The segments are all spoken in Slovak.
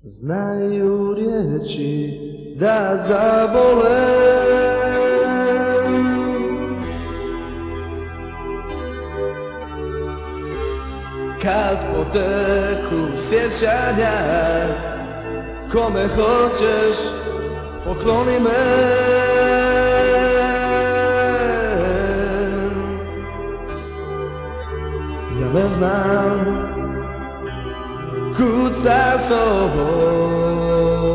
Znajú rieči, dá zaboleť. Kad poteku sjećanja, kome hoćeš, pokloni me. Ja ne znam Good side soul.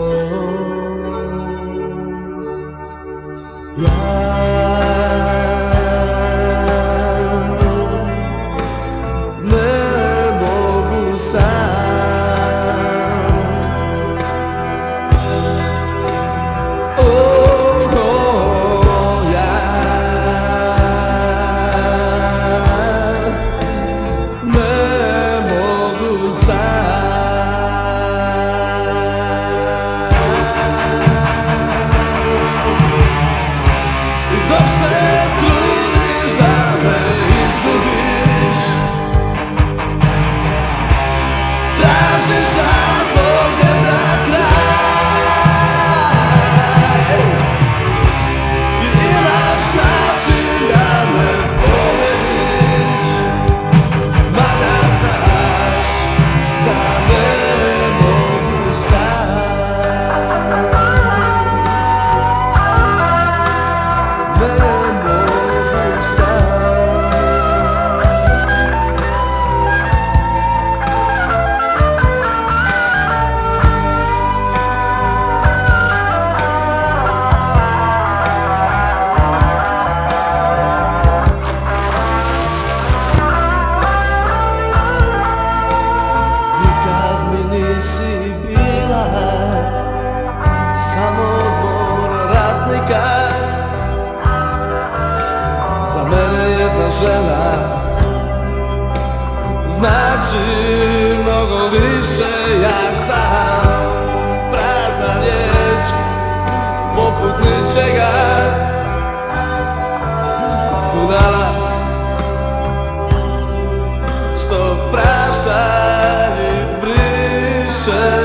This is žena. Znači mnogo više ja sam Prazna riječ poput ničega. Budala što prašta i briše?